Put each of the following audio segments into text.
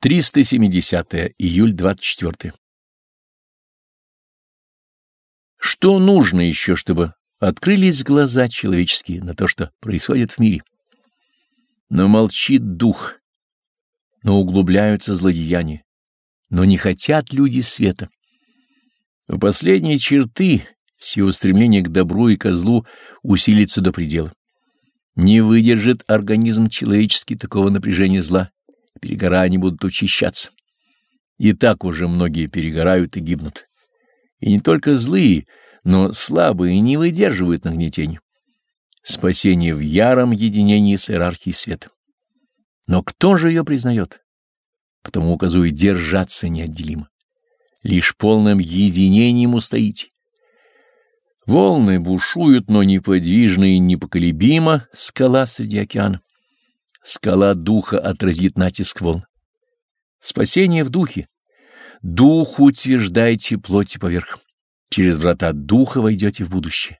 370 июль 24 Что нужно еще, чтобы открылись глаза человеческие на то, что происходит в мире? Но молчит дух, но углубляются злодеяния, но не хотят люди света. У последней черты все устремления к добру и козлу усилится до предела. Не выдержит организм человеческий такого напряжения зла перегорания будут учащаться. И так уже многие перегорают и гибнут. И не только злые, но слабые не выдерживают нагнетения. Спасение в яром единении с иерархией света. Но кто же ее признает? Потому указывает держаться неотделимо. Лишь полным единением устоите. Волны бушуют, но неподвижно и непоколебимо скала среди океана. Скала духа отразит натиск волн. Спасение в духе. Дух утверждайте плоти поверх. Через врата духа войдете в будущее.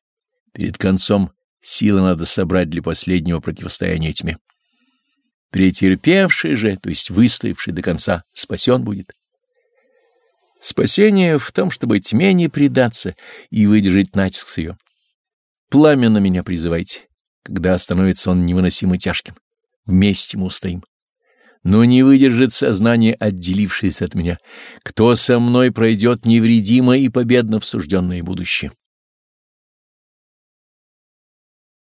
Перед концом силы надо собрать для последнего противостояния тьме. Претерпевший же, то есть выстоявший до конца, спасен будет. Спасение в том, чтобы тьме не предаться и выдержать натиск ее. Пламенно меня призывайте, когда становится он невыносимо тяжким. Вместе мы устоим. Но не выдержит сознание, отделившееся от меня. Кто со мной пройдет невредимо и победно в сужденное будущее?